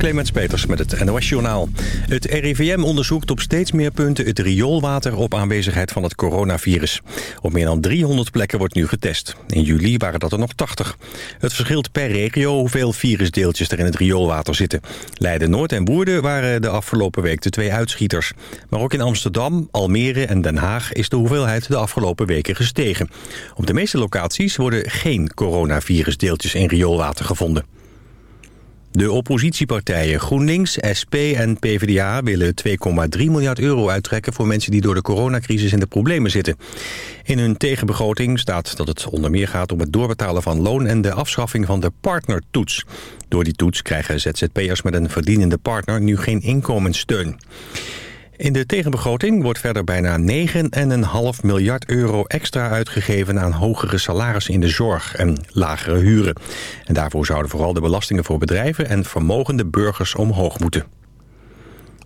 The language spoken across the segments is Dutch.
Clemens Peters met het NOS Journaal. Het RIVM onderzoekt op steeds meer punten het rioolwater op aanwezigheid van het coronavirus. Op meer dan 300 plekken wordt nu getest. In juli waren dat er nog 80. Het verschilt per regio hoeveel virusdeeltjes er in het rioolwater zitten. Leiden, Noord en Woerden waren de afgelopen week de twee uitschieters. Maar ook in Amsterdam, Almere en Den Haag is de hoeveelheid de afgelopen weken gestegen. Op de meeste locaties worden geen coronavirusdeeltjes in rioolwater gevonden. De oppositiepartijen GroenLinks, SP en PvdA willen 2,3 miljard euro uittrekken voor mensen die door de coronacrisis in de problemen zitten. In hun tegenbegroting staat dat het onder meer gaat om het doorbetalen van loon en de afschaffing van de partnertoets. Door die toets krijgen ZZP'ers met een verdienende partner nu geen inkomenssteun. In de tegenbegroting wordt verder bijna 9,5 miljard euro extra uitgegeven aan hogere salarissen in de zorg en lagere huren. En daarvoor zouden vooral de belastingen voor bedrijven en vermogende burgers omhoog moeten.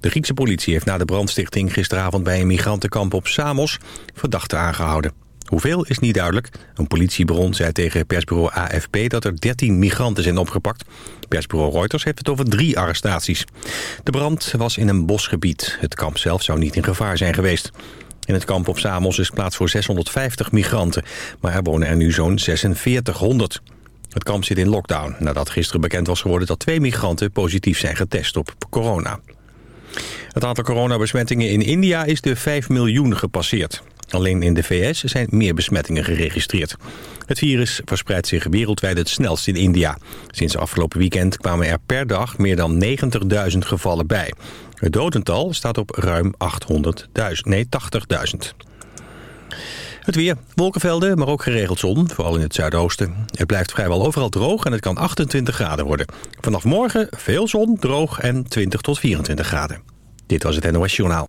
De Griekse politie heeft na de brandstichting gisteravond bij een migrantenkamp op Samos verdachten aangehouden. Hoeveel is niet duidelijk. Een politiebron zei tegen persbureau AFP dat er 13 migranten zijn opgepakt. Persbureau Reuters heeft het over drie arrestaties. De brand was in een bosgebied. Het kamp zelf zou niet in gevaar zijn geweest. In het kamp op Samos is plaats voor 650 migranten. Maar er wonen er nu zo'n 4600. Het kamp zit in lockdown nadat gisteren bekend was geworden... dat twee migranten positief zijn getest op corona. Het aantal coronabesmettingen in India is de 5 miljoen gepasseerd. Alleen in de VS zijn meer besmettingen geregistreerd. Het virus verspreidt zich wereldwijd het snelst in India. Sinds afgelopen weekend kwamen er per dag meer dan 90.000 gevallen bij. Het dodental staat op ruim 800.000, nee 80.000. Het weer, wolkenvelden, maar ook geregeld zon, vooral in het zuidoosten. Het blijft vrijwel overal droog en het kan 28 graden worden. Vanaf morgen veel zon, droog en 20 tot 24 graden. Dit was het NOS Journaal.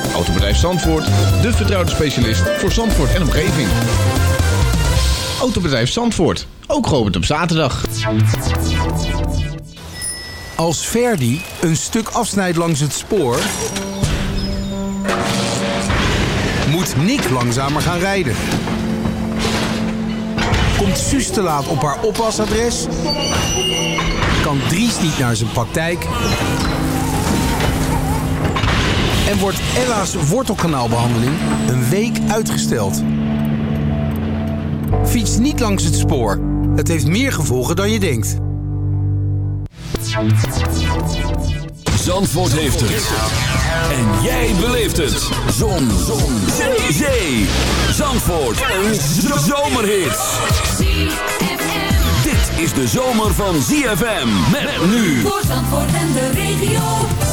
Autobedrijf Zandvoort, de vertrouwde specialist voor Zandvoort en omgeving. Autobedrijf Zandvoort, ook geopend op zaterdag. Als Verdi een stuk afsnijdt langs het spoor... moet Nick langzamer gaan rijden. Komt Suus te laat op haar oppasadres... kan Dries niet naar zijn praktijk... en wordt Ella's wortelkanaalbehandeling een week uitgesteld. Fiets niet langs het spoor. Het heeft meer gevolgen dan je denkt. Zandvoort heeft het. En jij beleeft het. Zon. Zon. Zee. Zee. Zandvoort. Een zomerhit. Dit is de zomer van ZFM. Met nu. Voor Zandvoort en de regio.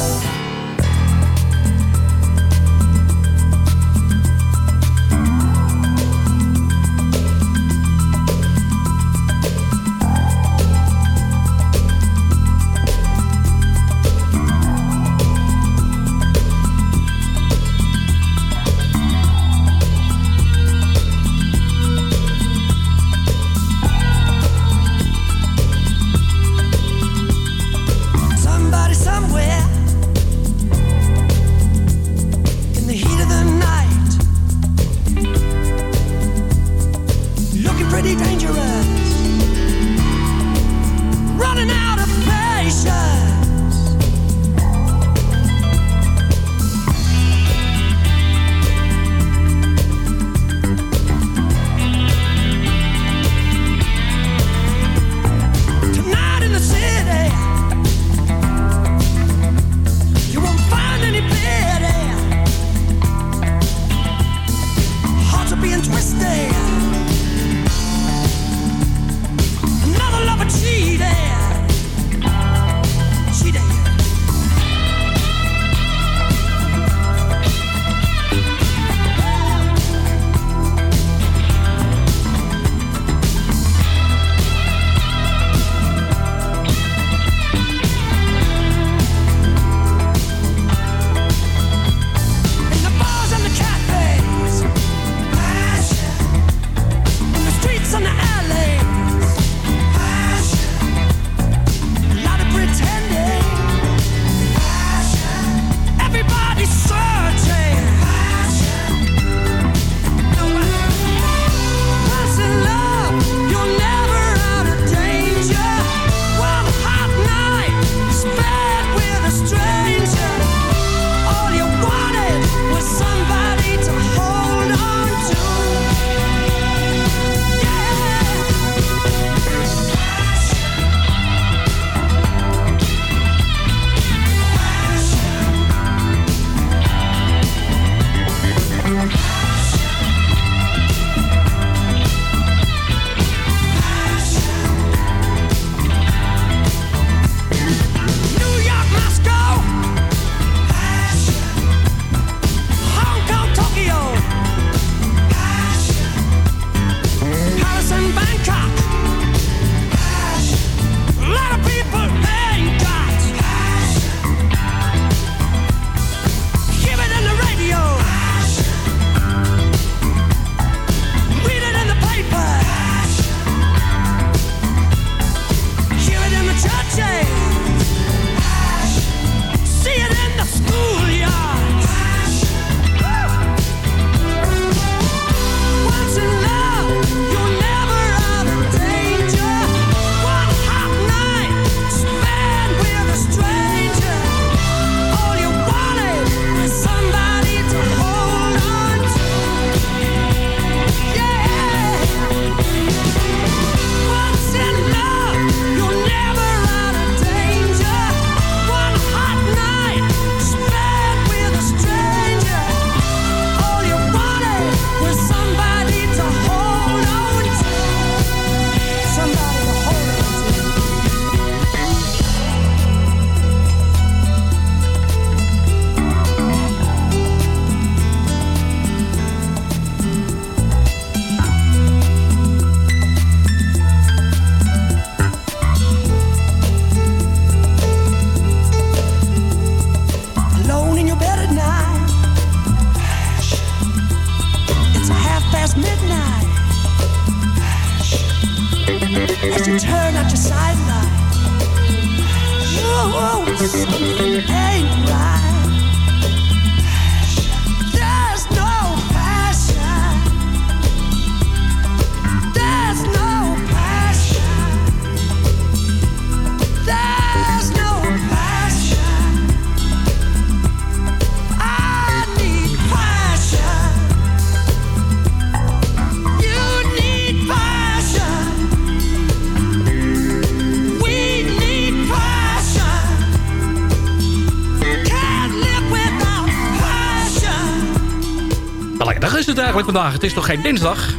Vandaag? Het is toch geen dinsdag?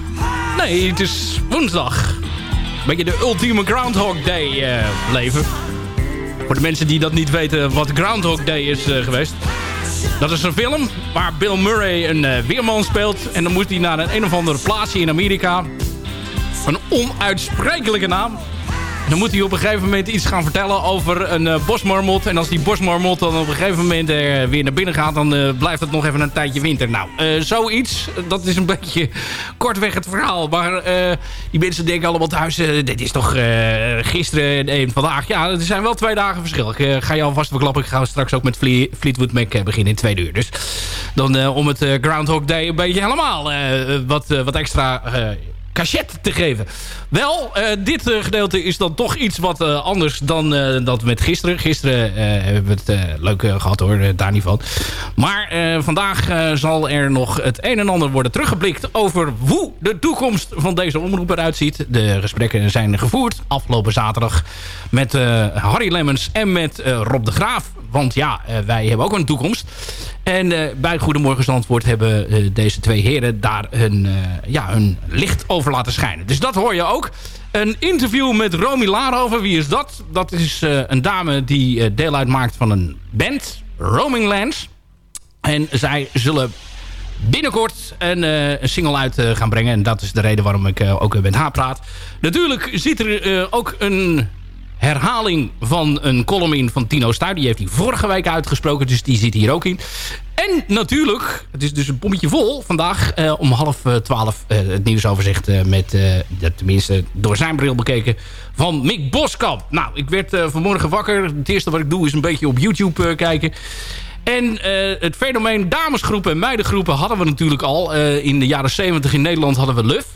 Nee, het is woensdag. Beetje de ultieme Groundhog Day uh, leven. Voor de mensen die dat niet weten wat Groundhog Day is uh, geweest. Dat is een film waar Bill Murray een uh, weerman speelt. En dan moet hij naar een een of andere plaatsje in Amerika. Een onuitsprekelijke naam. Dan moet hij op een gegeven moment iets gaan vertellen over een uh, bosmarmot. En als die bosmarmot dan op een gegeven moment uh, weer naar binnen gaat... dan uh, blijft het nog even een tijdje winter. Nou, zoiets. Dat is een beetje kortweg het verhaal. Maar die mensen denken allemaal thuis... dit is toch gisteren en vandaag. Ja, er zijn wel twee dagen verschil. Ik ga je alvast verklappen. Ik ga straks ook met Fleetwood Mac beginnen in twee uur. Dus dan om het Groundhog Day een beetje helemaal wat, wat extra cachet te geven. Wel, uh, dit uh, gedeelte is dan toch iets wat uh, anders dan dat met gisteren. Gisteren hebben we het leuk gehad hoor, daar niet van. Maar vandaag zal er nog het een en ander worden teruggeblikt... over hoe de toekomst van deze omroep eruit ziet. De gesprekken zijn gevoerd afgelopen zaterdag... met Harry Lemmens en met Rob de Graaf. Want ja, wij hebben ook een toekomst. En uh, bij Goedemorgen Zandvoort hebben uh, deze twee heren daar hun, uh, ja, hun licht over laten schijnen. Dus dat hoor je ook. Een interview met Romy Laarhoven. Wie is dat? Dat is een dame die deel uitmaakt van een band, Roaming Lands. En zij zullen binnenkort een, een single uit gaan brengen. En dat is de reden waarom ik ook met haar praat. Natuurlijk zit er ook een herhaling van een column in van Tino Stuy. Die heeft hij vorige week uitgesproken, dus die zit hier ook in. En natuurlijk, het is dus een bommetje vol vandaag eh, om half uh, twaalf uh, het nieuwsoverzicht met, tenminste door zijn bril bekeken, van Mick Boskamp. Nou, ik werd vanmorgen wakker. Het eerste wat ik doe is een beetje op YouTube kijken. En het fenomeen damesgroepen en meidengroepen hadden we natuurlijk al. in de jaren 70 in Nederland hadden we Luf.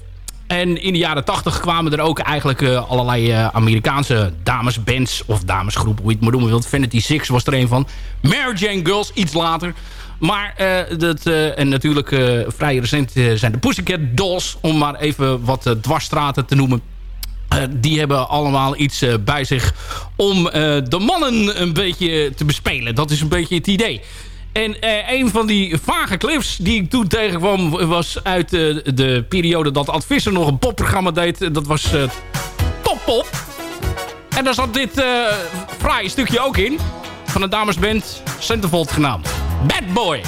En in de jaren 80 kwamen er ook eigenlijk uh, allerlei uh, Amerikaanse damesbands of damesgroepen, hoe je het maar noemen wilt. Vanity Six was er een van. Mary Jane Girls, iets later. Maar uh, dat, en natuurlijk vrij recent zijn de Pussycat Dolls, om maar even wat dwarsstraten te noemen. die hebben allemaal iets bij zich om de mannen een beetje te bespelen. Dat is een beetje het idee. En uh, een van die vage clips die ik toen tegenkwam... was uit uh, de periode dat Advisser nog een popprogramma deed. Dat was Top Pop. En daar zat dit fraaie stukje ook in. Van een damesband Centerfold genaamd. Bad Boy.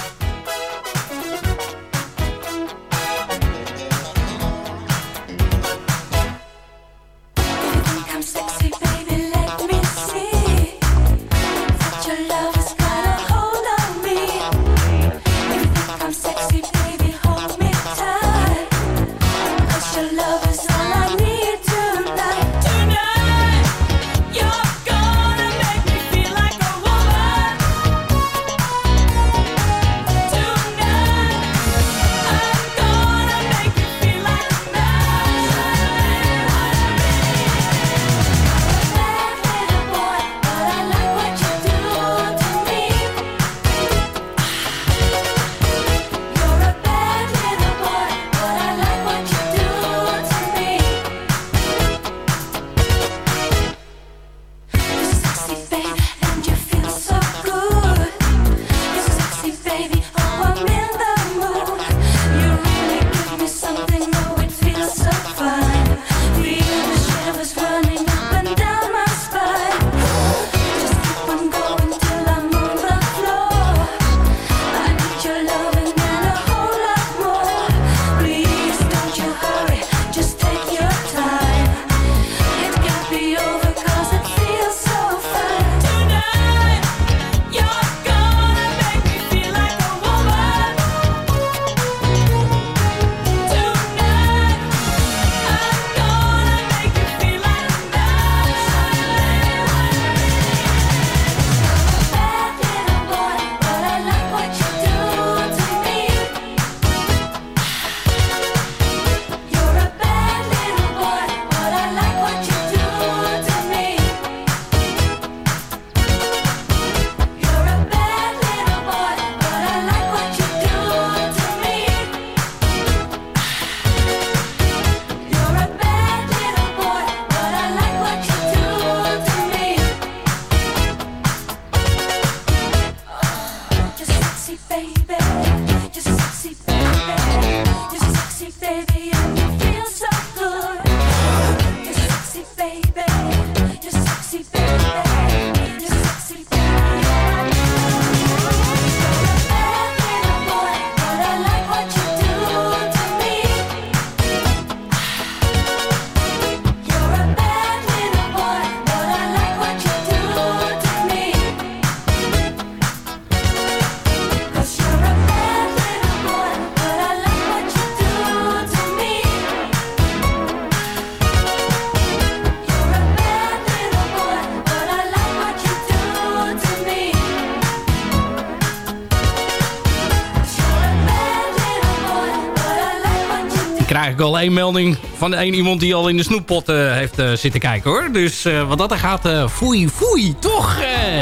Eigenlijk al één melding van één iemand die al in de snoeppot uh, heeft uh, zitten kijken hoor. Dus uh, wat dat er gaat, foei foei, toch?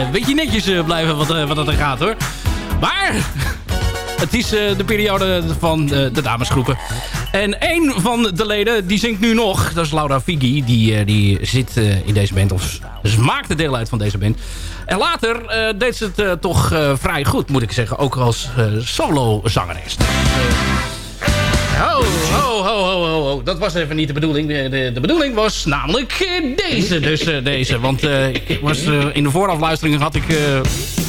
Een beetje netjes blijven wat, wat dat er gaat hoor. Maar het is de periode van de damesgroepen. En één van de leden, die zingt nu nog. Dat is Laura Figi. Die, die zit in deze band, of ze maakte deel uit van deze band. En later deed ze het toch vrij goed, moet ik zeggen. Ook als solo-zangeres. Ho, ho, ho, ho, ho. Dat was even niet de bedoeling. De, de, bedoeling was namelijk deze. Dus uh, deze. Want uh, ik was, in de voorafluistering had ik,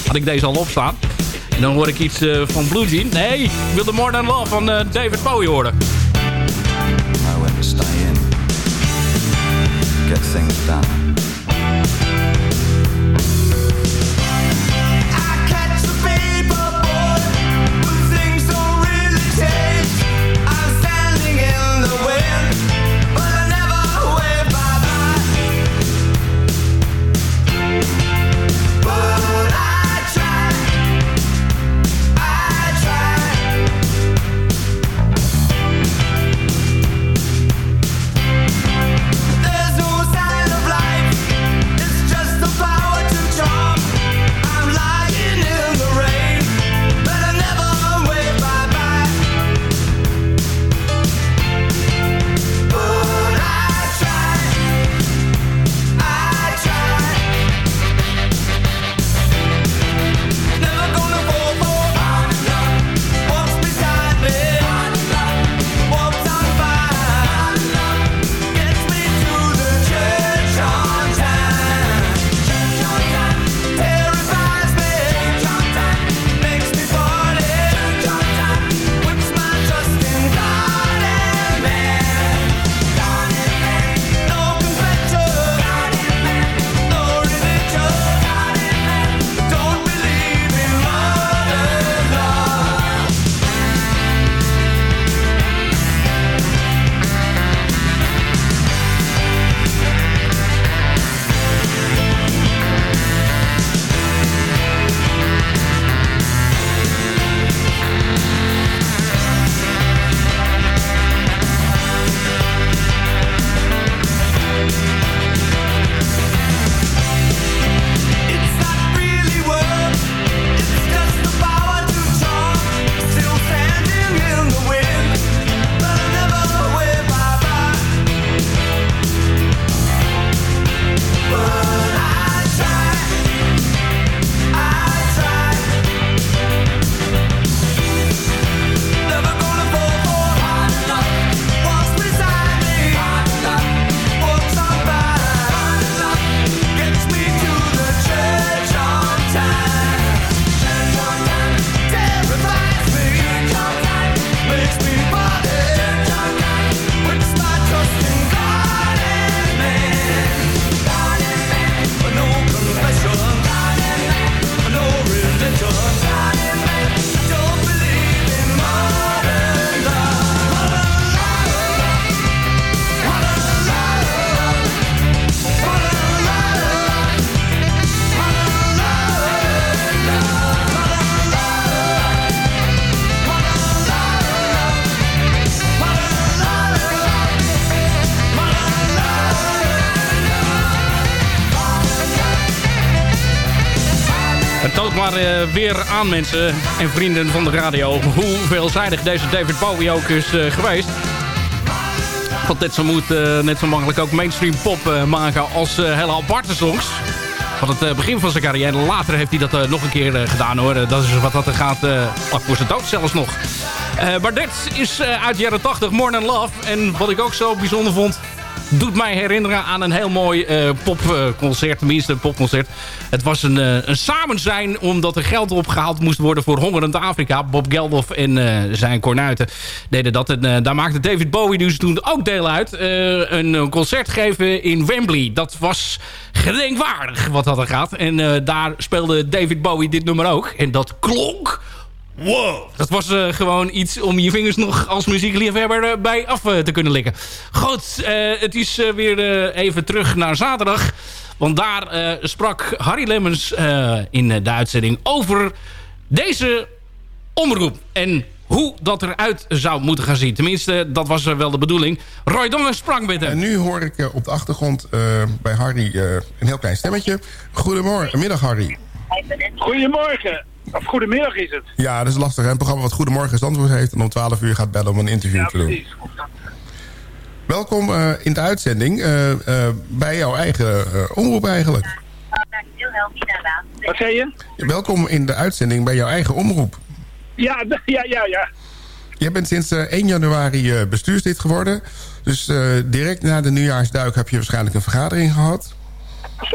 had ik deze al opstaan. En dan hoor ik iets van Blue Jean. Nee, ik wilde More Than Love van David Bowie horen. I went to stay in. Get things done. Weer aan mensen en vrienden van de radio... hoe veelzijdig deze David Bowie ook is uh, geweest. Want net zo moet uh, net zo makkelijk ook mainstream pop uh, maken als hele aparte songs. Van het begin van zijn carrière. Later heeft hij dat nog een keer gedaan hoor. Dat is wat dat er gaat, voor zijn dood zelfs nog. maar dit is uit de jaren 80, More Than Love. En wat ik ook zo bijzonder vond doet mij herinneren aan een heel mooi uh, popconcert. Tenminste, een popconcert. Het was een, uh, een samenzijn omdat er geld opgehaald moest worden voor hongerend Afrika. Bob Geldof en uh, zijn kornuiten deden dat. En daar maakte David Bowie dus toen ook deel uit. een concert geven in Wembley. Dat was gedenkwaardig wat dat er gaat. En daar speelde David Bowie dit nummer ook. En dat klonk Wow. Dat was uh, gewoon iets om je vingers nog als muziekliefhebber uh, bij af uh, te kunnen likken. Goed, het is weer even terug naar zaterdag. Want daar sprak Harry Lemmens in de uitzending over deze omroep. En hoe dat eruit zou moeten gaan zien. Tenminste, dat was wel de bedoeling. Roy Dongen sprak met hem. En nu hoor ik eh, op de achtergrond eh, bij Harry eh, een heel klein stemmetje. Goedemorgen, middag Harry. Goedemorgen. Of goedemiddag is het. Ja, dat is lastig. Hè? Een programma wat Goedemorgen Zandvoort heeft... en om 12 uur gaat bellen om een interview Ja, te doen. precies. Welkom eh, in de uitzending eh, eh, bij jouw eigen omroep eigenlijk. Wat zei je? Welkom in de uitzending bij jouw eigen omroep. Ja, ja, ja, ja. Jij bent sinds eh, 1 januari bestuurslid geworden. Dus direct na de nieuwjaarsduik heb je waarschijnlijk een vergadering gehad.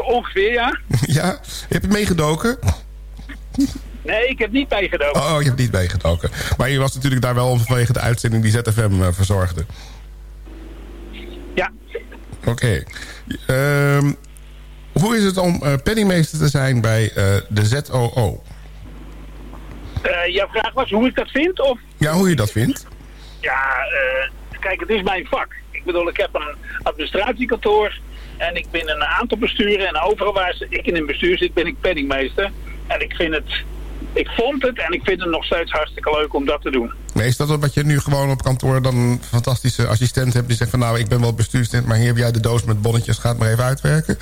Ongeveer, ja. ja, je hebt meegedoken. Nee, ik heb niet meegedoken. Oh, je hebt niet meegedoken. Maar je was natuurlijk daar wel vanwege de uitzending die ZFM eh, verzorgde. Ja. Oké. Ehm, hoe is het om eh, penningmeester te zijn bij eh, de ZOO? Jouw vraag was hoe ik dat vind? Of, Ja, hoe je dat vindt? ja, kijk, het is mijn vak. Ik bedoel, ik heb een administratiekantoor en ik ben in een aantal besturen. En overal waar ik in een bestuur zit, ben ik penningmeester. En ik vind het, ik vond het en ik vind het nog steeds hartstikke leuk om dat te doen. Nee, is dat wat je nu gewoon op kantoor dan een fantastische assistent hebt... die zegt van nou, ik ben wel bestuurslid... maar hier heb jij de doos met bonnetjes, ga het maar even uitwerken?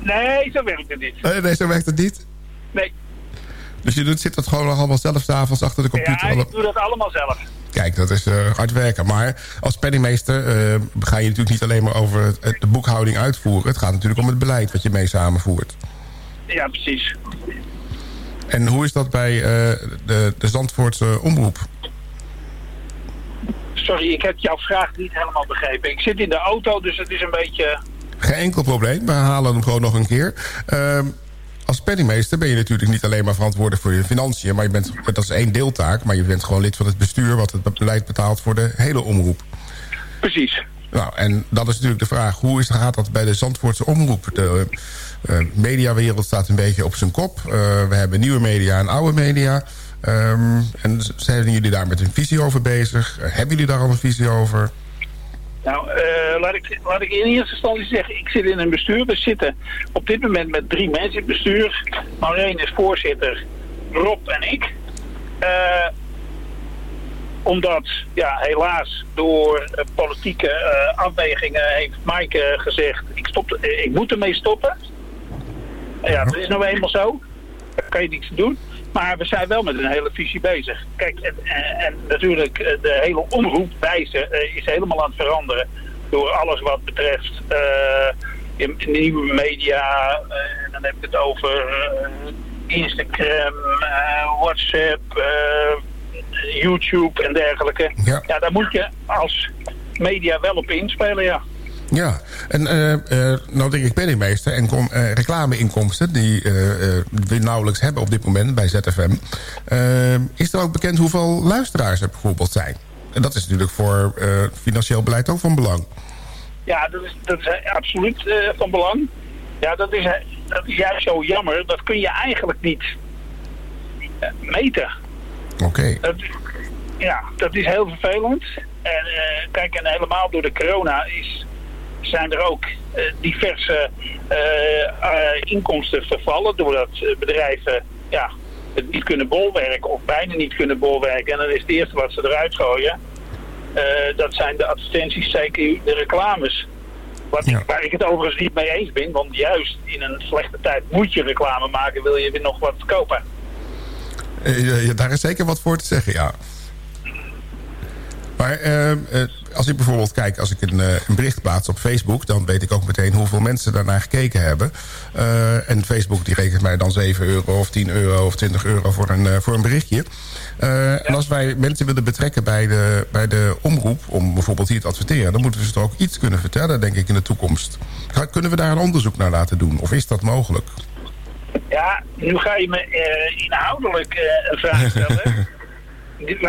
Nee, zo werkt het niet. Nee, nee zo werkt het niet. Nee. Dus je doet, zit dat gewoon nog allemaal zelf s'avonds achter de computer? Ja, ik doe dat allemaal zelf. Kijk, dat is eh, hard werken. Maar als penningmeester eh, ga je natuurlijk niet alleen maar over het- de boekhouding uitvoeren. Het gaat natuurlijk om het beleid wat je mee samenvoert. Ja, precies. En hoe is dat bij eh, de, de Zandvoortse omroep? Sorry, ik heb jouw vraag niet helemaal begrepen. Ik zit in de auto, dus het is een beetje... Geen enkel probleem, we halen hem gewoon nog een keer. Ehm, als penningmeester ben je natuurlijk niet alleen maar verantwoordelijk voor je financiën... maar je bent, dat is één deeltaak, maar je bent gewoon lid van het bestuur... wat het beleid betaalt voor de hele omroep. Precies. Nou, en dan is natuurlijk de vraag, hoe is, gaat dat bij de Zandvoortse omroep? De mediawereld staat een beetje op zijn kop. Eh, we hebben nieuwe media en oude media. Ehm, en zijn jullie daar met een visie over bezig? Eh, hebben jullie daar al een visie over? Nou, eh, laat, ik, laat ik in eerste instantie zeggen, ik zit in een bestuur. We zitten op dit moment met drie mensen in het bestuur. Maureen is voorzitter, Rob en ik. Eh, omdat, ja, helaas door eh, politieke eh, afwegingen heeft Maaike gezegd... Ik, stop, eh, ik moet ermee stoppen. Ja, dat is nou eenmaal zo. Daar kan je niets doen. Maar we zijn wel met een hele visie bezig. Kijk, en, en, en natuurlijk eh, de hele omroepwijze eh, is helemaal aan het veranderen. Door alles wat betreft eh, in- in nieuwe media. en dan heb ik het over Instagram, WhatsApp, YouTube en dergelijke. Ja. ja, daar moet je als media wel op inspelen, ja. Ja, en eh, eh, nou denk ik penningmeester en kom, eh, reclameinkomsten... die we nauwelijks hebben op dit moment bij ZFM. Is er ook bekend hoeveel luisteraars er bijvoorbeeld zijn? En dat is natuurlijk voor financieel beleid ook van belang. Ja, dat is, dat is absoluut van belang. Ja, dat is, dat is juist zo jammer. Dat kun je eigenlijk niet meten. Oké. Ja, dat is heel vervelend. En kijk, en helemaal door de corona is, zijn er ook eh, diverse eh, eh, inkomsten vervallen. Doordat bedrijven ja, het niet kunnen bolwerken of bijna niet kunnen bolwerken. En dan is het eerste wat ze eruit gooien. dat zijn de advertenties, zeker de reclames. Wat ik, waar ik het overigens niet mee eens ben. Want juist in een slechte tijd moet je reclame maken. Wil je weer nog wat kopen. Ja, daar is zeker wat voor te zeggen, ja. Maar eh, eh, als ik bijvoorbeeld kijk, als ik een, eh, een bericht plaats op Facebook... dan weet ik ook meteen hoeveel mensen daarnaar gekeken hebben. Eh, en Facebook die rekent mij dan 7 euro of 10 euro of 20 euro voor een, eh, voor een berichtje. En als wij mensen willen betrekken bij de, bij de omroep... om bijvoorbeeld hier te adverteren... dan moeten we ze toch ook iets kunnen vertellen, denk ik, in de toekomst. Kunnen we daar een onderzoek naar laten doen? Of is dat mogelijk? Ja, nu ga je me inhoudelijk een vraag stellen. Ik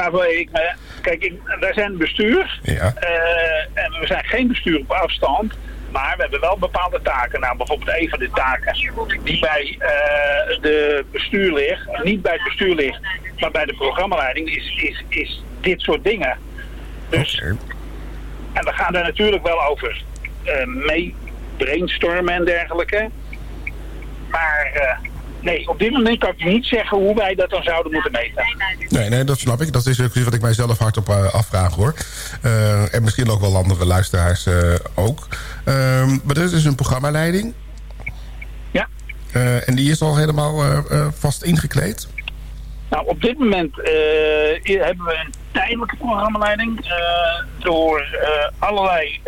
me, kijk, ik, wij zijn bestuur. Ja. eh, en we zijn geen bestuur op afstand. Maar we hebben wel bepaalde taken. Nou, bijvoorbeeld een van de taken die bij eh, de bestuur ligt. Niet bij het bestuur ligt, maar bij de programmaleiding is, is, is dit soort dingen. Dus, en we gaan daar natuurlijk wel over eh, mee brainstormen en dergelijke. Maar eh, nee, op dit moment kan ik niet zeggen hoe wij dat dan zouden moeten meten. Nee, nee, dat snap ik. Dat is ook iets wat ik mijzelf hardop uh, afvraag, hoor. Uh, en misschien ook wel andere luisteraars uh, ook. Ehm, maar er is dus een programmaleiding. Ja. en die is al helemaal vast ingekleed? Nou, op dit moment hebben we een tijdelijke programmaleiding. door allerlei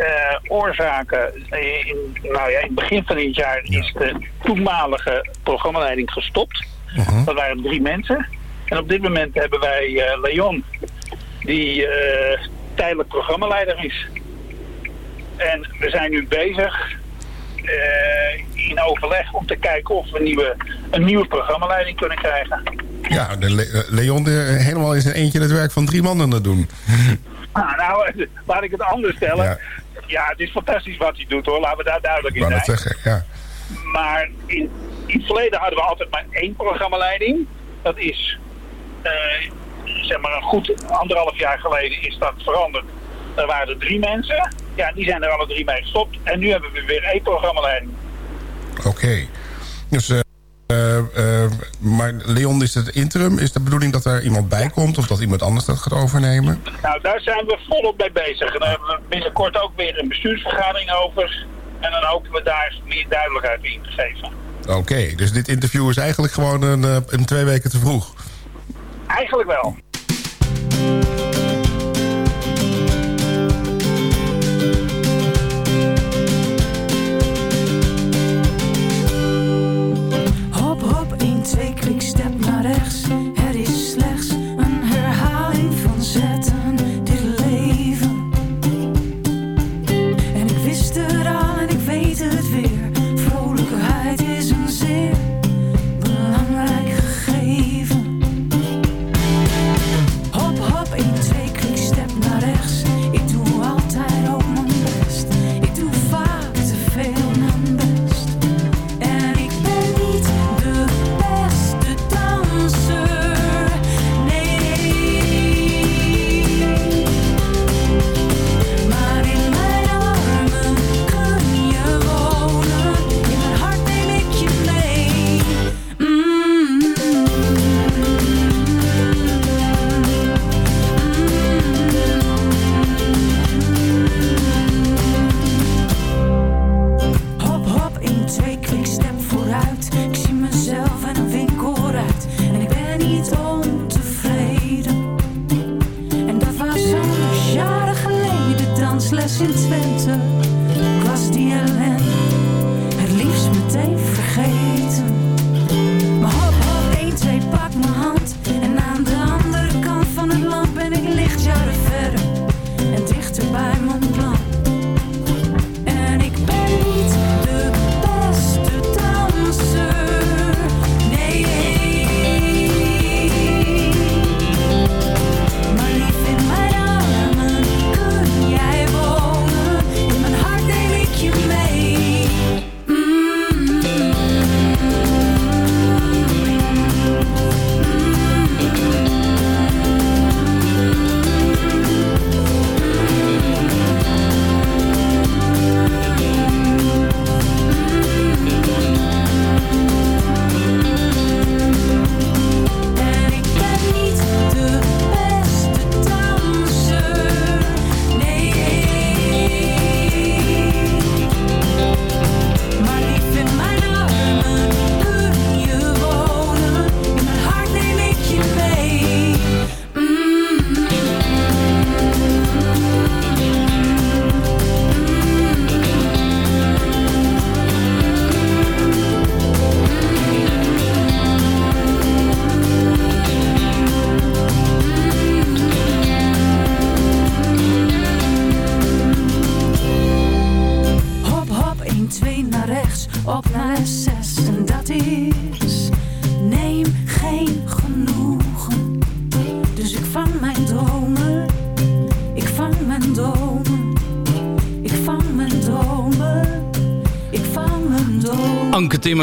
oorzaken. In, nou ja, in het begin van dit jaar is de toenmalige programmaleiding gestopt. -huh. Dat waren drie mensen. En op dit moment hebben wij Leon, die tijdelijk programmaleider is. En we zijn nu bezig uh, in overleg om te kijken of we een nieuwe, een nieuwe programmaleiding kunnen krijgen. Ja, de Le Leon de, helemaal in zijn eentje het werk van drie mannen te doen. nou, nou, laat ik het anders stellen. Ja. ja. het is fantastisch wat hij doet hoor, laten we daar duidelijk in zijn. Zeggen, ja. Maar in, in het verleden hadden we altijd maar één programmaleiding. Dat is uh, zeg maar een goed anderhalf jaar geleden is dat veranderd. Er waren er drie mensen. Ja, die zijn er alle drie mee gestopt. En nu hebben we weer één programmaleiding. Oké. Okay. Dus, uh, maar Leon, is het interim? Is de bedoeling dat er iemand bij komt? Of dat iemand anders dat gaat overnemen? Nou, daar zijn we volop mee bezig. En daar hebben we binnenkort ook weer een bestuursvergadering over. En dan hopen we daar meer duidelijkheid in te geven. Oké, okay, dus dit interview is eigenlijk gewoon een, een twee weken te vroeg. Eigenlijk wel.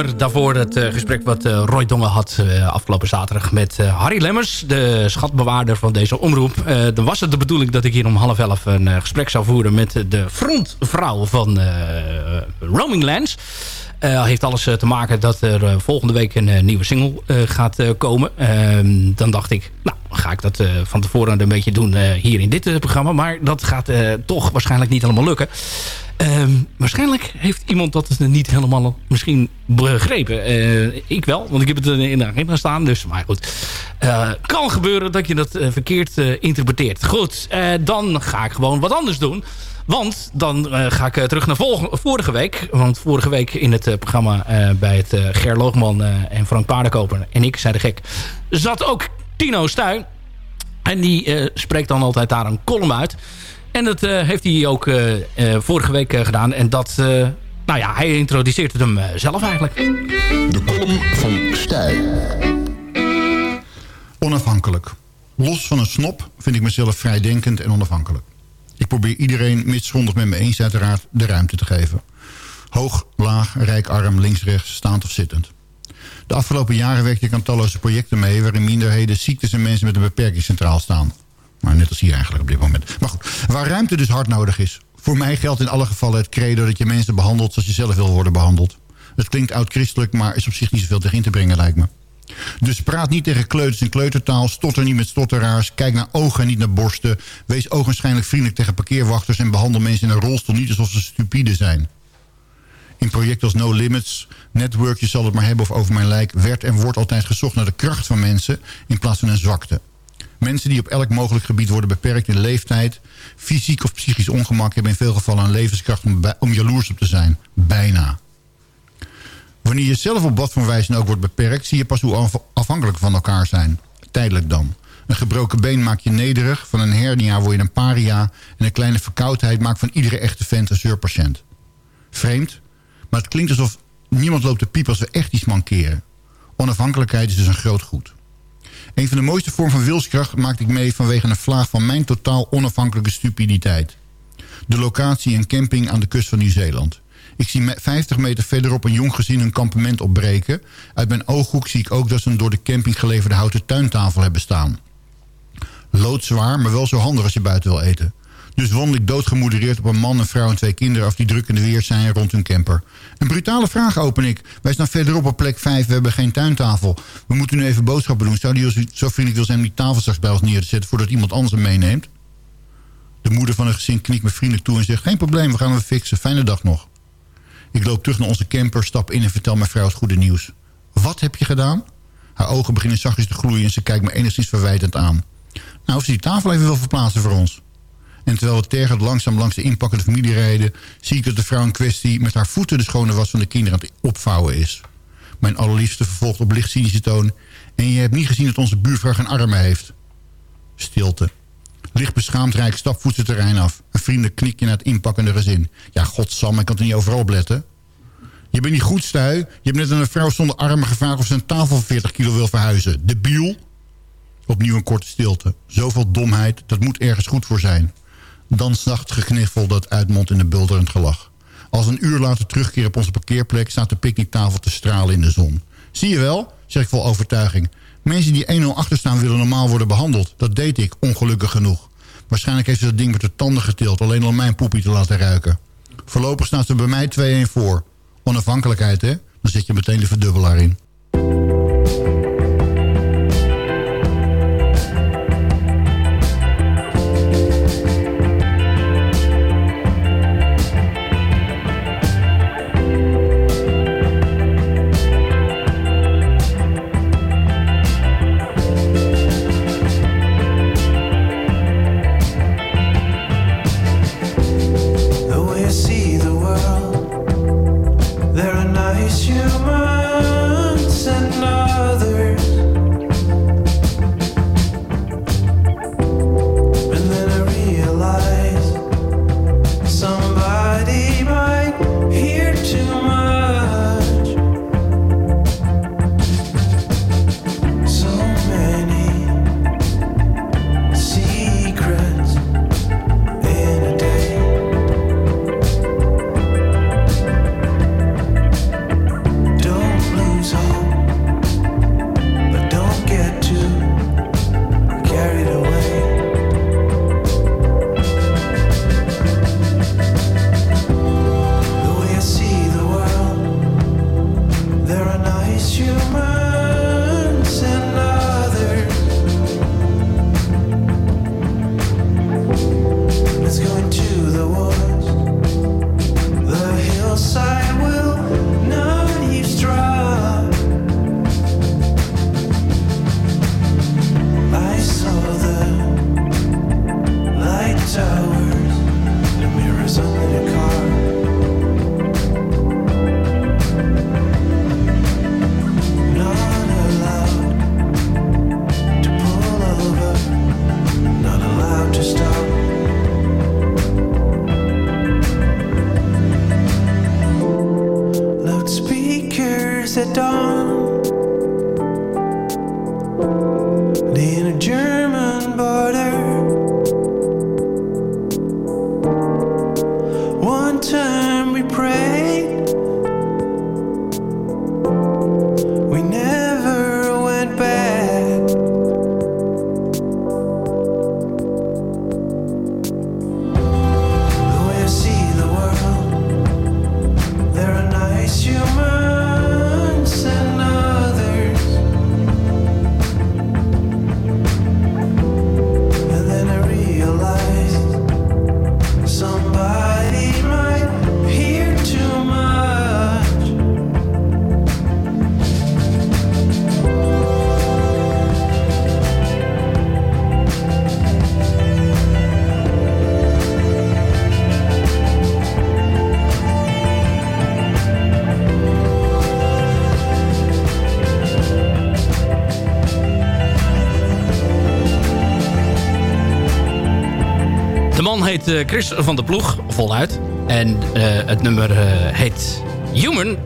Daarvoor het eh, gesprek wat eh, Roy Dongen had eh, afgelopen zaterdag met Harry Lemmers, de schatbewaarder van deze omroep. Dan was het de bedoeling dat ik hier om half elf een gesprek zou voeren met de frontvrouw van Roaming Lands. Uh, heeft alles te maken dat er volgende week een nieuwe single gaat komen. Ehm, dan dacht ik, nou ga ik dat van tevoren een beetje doen hier in dit programma. Maar dat gaat toch waarschijnlijk niet helemaal lukken. Ehm, waarschijnlijk heeft iemand dat niet helemaal misschien begrepen. Uh, ik wel, want ik heb het in de agenda staan. Dus, maar goed. Uh, kan gebeuren dat je dat uh, verkeerd interpreteert. Goed, dan ga ik gewoon wat anders doen. Want dan ga ik terug naar vorige week. Want vorige week in het programma bij het Ger Loogman en Frank Paardenkoper... en ik, zei de gek, zat ook Tino Stuin. En die spreekt dan altijd daar een column uit... En dat uh, heeft hij ook uh, uh, vorige week gedaan. En dat, nou ja, hij introduceert het hem zelf eigenlijk. De column van Stijl. Onafhankelijk. Los van een snop vind ik mezelf vrijdenkend en onafhankelijk. Ik probeer iedereen, mitsgrondig met me eens uiteraard, de ruimte te geven. Hoog, laag, rijk, arm, links, rechts, staand of zittend. De afgelopen jaren werkte ik aan talloze projecten mee... waarin minderheden, ziektes en mensen met een beperking centraal staan. Maar net als hier eigenlijk op dit moment. Maar goed, waar ruimte dus hard nodig is. Voor mij geldt in alle gevallen het credo dat je mensen behandelt zoals je zelf wil worden behandeld. Het klinkt oud-christelijk, maar is op zich niet zoveel tegen te brengen lijkt me. Dus praat niet tegen kleuters in kleutertaal, stotter niet met stotteraars... kijk naar ogen en niet naar borsten... wees ogenschijnlijk vriendelijk tegen parkeerwachters... en behandel mensen in een rolstoel niet alsof ze stupide zijn. In projecten als No Limits, Network, je zal het maar hebben of over mijn lijk... werd en wordt altijd gezocht naar de kracht van mensen in plaats van hun zwakte. Mensen die op elk mogelijk gebied worden beperkt in leeftijd... fysiek of psychisch ongemak hebben in veel gevallen een levenskracht om, jaloers op te zijn. Bijna. Wanneer je zelf op wat voor wijze ook wordt beperkt... zie je pas hoe afhankelijk van elkaar zijn. Tijdelijk dan. Een gebroken been maakt je nederig. Van een hernia word je een paria. En een kleine verkoudheid maakt van iedere echte vent een zeurpatiënt. Vreemd, maar het klinkt alsof niemand loopt te piep als we echt iets mankeren. Onafhankelijkheid is dus een groot goed. Een van de mooiste vormen van wilskracht maakte ik mee vanwege een vlaag van mijn totaal onafhankelijke stupiditeit. De locatie een camping aan de kust van Nieuw-Zeeland. Ik zie 50 meter verderop een jong gezin hun kampement opbreken. Uit mijn ooghoek zie ik ook dat ze een door de camping geleverde houten tuintafel hebben staan. Loodzwaar, maar wel zo handig als je buiten wil eten. Dus wandel ik doodgemodereerd op een man, een vrouw en twee kinderen... af die drukkende weer zijn rond hun camper. Een brutale vraag open ik. Wij staan verderop op plek 5, we hebben geen tuintafel. We moeten nu even boodschappen doen. Zou die zo vriendelijk wil zijn om die tafel straks bij ons neer te zetten... voordat iemand anders hem meeneemt? De moeder van een gezin knikt me vriendelijk toe en zegt... geen probleem, we gaan hem fixen. Fijne dag nog. Ik loop terug naar onze camper, stap in en vertel mijn vrouw het goede nieuws. Wat heb je gedaan? Haar ogen beginnen zachtjes te gloeien en ze kijkt me enigszins verwijtend aan. Nou, of ze die tafel even wil verplaatsen voor ons. En terwijl we tergend langzaam langs de inpakkende familie rijden... zie ik dat de vrouw in kwestie met haar voeten de schone was van de kinderen aan het opvouwen is. Mijn allerliefste vervolgt op licht cynische toon... en je hebt niet gezien dat onze buurvrouw geen armen heeft. Stilte. Licht beschaamd rijd ik stapvoets terrein af. Een vriendelijk knikje naar het inpakkende gezin. Ja, godsam, ik kan er niet overal op letten. Je bent niet goed, Stui. Je hebt net aan een vrouw zonder armen gevraagd... of ze een tafel van 40 kilo wil verhuizen. De biel. Opnieuw een korte stilte. Zoveel domheid, dat moet ergens goed voor zijn. Dan zacht gekniffel dat uitmondt in een bulderend gelach. Als een uur later terugkeer op onze parkeerplek... staat de picknicktafel te stralen in de zon. Zie je wel, zeg ik vol overtuiging. Mensen die 1-0 achterstaan willen normaal worden behandeld. Dat deed ik, ongelukkig genoeg. Waarschijnlijk heeft ze dat ding met de tanden getild... alleen om mijn poepie te laten ruiken. Voorlopig staat ze bij mij 2-1 voor. Onafhankelijkheid, hè? Dan zet je meteen de verdubbelaar in. Heet eh, Chris van der Ploeg, voluit. En eh, het nummer eh, heet Human.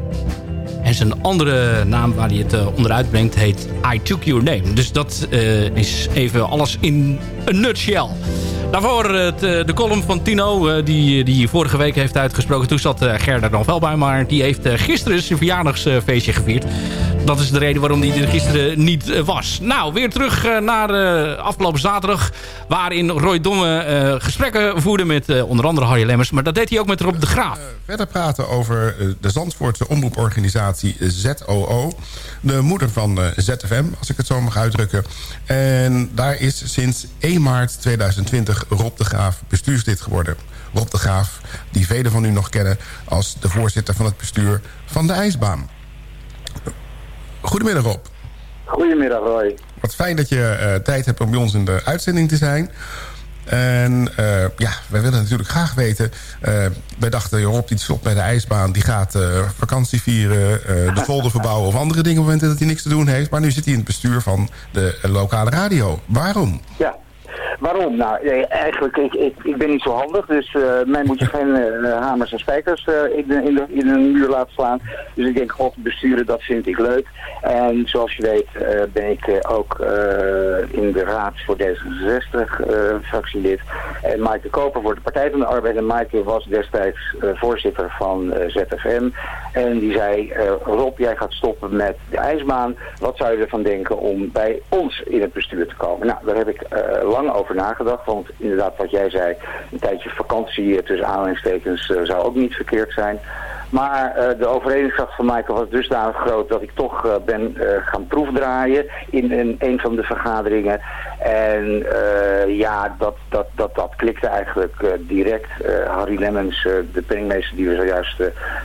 En zijn andere naam waar hij het onderuit brengt heet I Took Your Name. Dus dat is even alles in een nutshell. Daarvoor het, de column van Tino, die, die vorige week heeft uitgesproken. Toen zat uh, Ger er nog wel bij, maar die heeft gisteren zijn verjaardagsfeestje gevierd. Dat is de reden waarom hij er gisteren niet eh, was. Nou, weer terug eh, naar eh, afgelopen zaterdag. Waarin Roy Domme gesprekken voerde met onder andere Harry Lemmers. Maar dat deed hij ook met Rob de Graaf. verder praten over de Zandvoortse omroeporganisatie ZOO. De moeder van ZFM, als ik het zo mag uitdrukken. En daar is sinds 1 maart 2020 Rob de Graaf bestuurslid geworden. Rob de Graaf, die velen van u nog kennen... als de voorzitter van het bestuur van de IJsbaan. Goedemiddag Rob. Goedemiddag Roy. Wat fijn dat je eh, tijd hebt om bij ons in de uitzending te zijn. En eh, ja, wij willen natuurlijk graag weten... eh, wij dachten, Rob die stopt bij de ijsbaan... die gaat vakantie vieren, de folder verbouwen... of andere dingen op het moment dat hij niks te doen heeft. Maar nu zit hij in het bestuur van de lokale radio. Waarom? Ja. Waarom? Nou, eh, eigenlijk, ik, ik, ik ben niet zo handig, dus eh, mij moet je geen eh, hamers en spijkers in, de, in, de, in een muur laten slaan. Dus ik denk, god, besturen, dat vind ik leuk. En zoals je weet ben ik ook in de raad voor D66 eh, fractielid. En Maaike Koper voor de Partij van de Arbeid. En Maaike was destijds voorzitter van ZFM. En die zei, Rob, jij gaat stoppen met de ijsbaan. Wat zou je ervan denken om bij ons in het bestuur te komen? Nou, daar heb ik eh, over nagedacht. Want inderdaad, wat jij zei, een tijdje vakantie tussen aanhalingstekens eh, zou ook niet verkeerd zijn. Maar eh, de overredingskracht van Michael was dusdanig groot dat ik toch eh, ben eh, gaan proefdraaien in een, een van de vergaderingen. En ja, dat, dat, dat, dat klikte eigenlijk direct. Harry Lemmens, de penningmeester die we zojuist